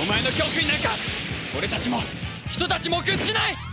お前の教訓なんか俺たちも人たちも屈しない。